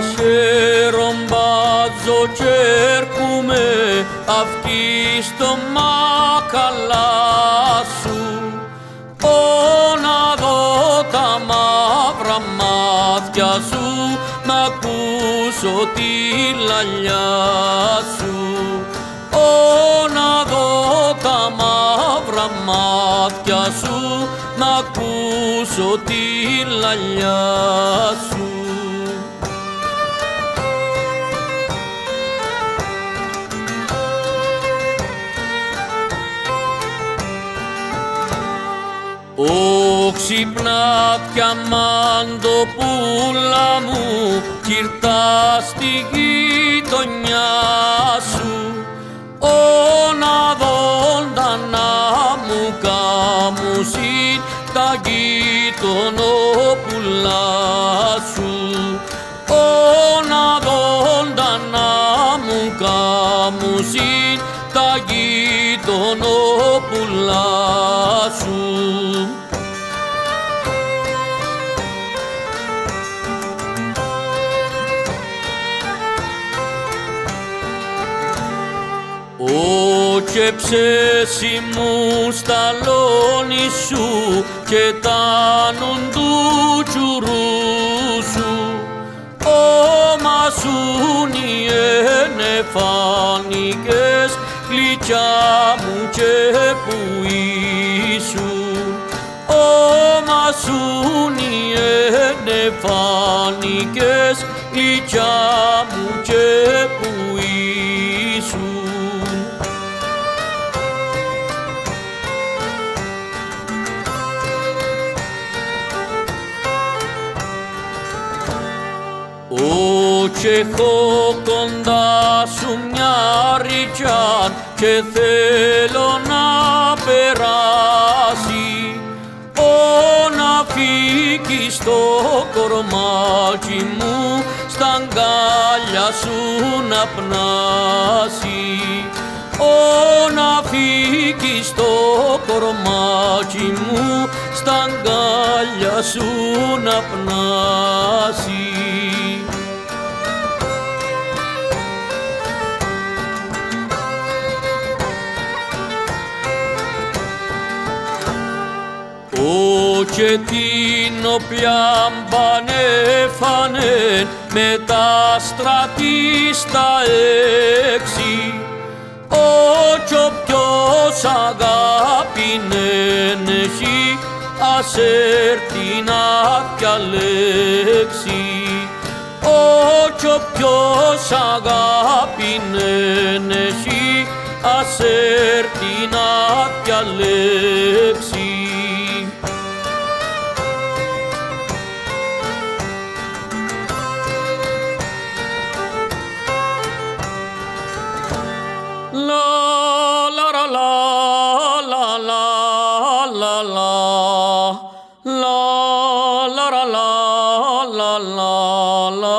χαίρον μπάζω και έρχομαι αυκή στο μακαλά σου. Να δω τα μαύρα μάτια σου να ακούσω τη λαλιά σου. Να δω τα μαύρα μάτια σου να ακούσω τη λαλιά σου Ω ξυπνάτια μαντοπούλα μου κυρτά στη γειτονιά σου. Ω να δόντα να μου κάμουσιν τα γειτονόπουλα σου. Ω να δόντα να μου κάμουσιν τα γειτονόπουλα σου Ω και ψέσιμου στα λόνι σου και τάνουν του τσουρού σου γλυκιά μου και που ήσουν Όμα σου οι ενεφάνικες γλυκιά μου και που ήσουν. Ω και έχω κοντά σου μια ρητσιά και θέλω να περάσει Ω να φύγει στο κορμάκι μου στα αγκάλια σου να πνάσει. Ω να φύγει στο κορμάκι μου στα αγκάλια σου να πνάσει και την οποία μπανέφανε με τα στρατή στα έξι. Ω κι όποιος αγάπηνεν έχει ας έρθει να διαλέξει. Ω κι όποιος αγάπηνεν έχει ας έρθει να διαλέξει la la la la.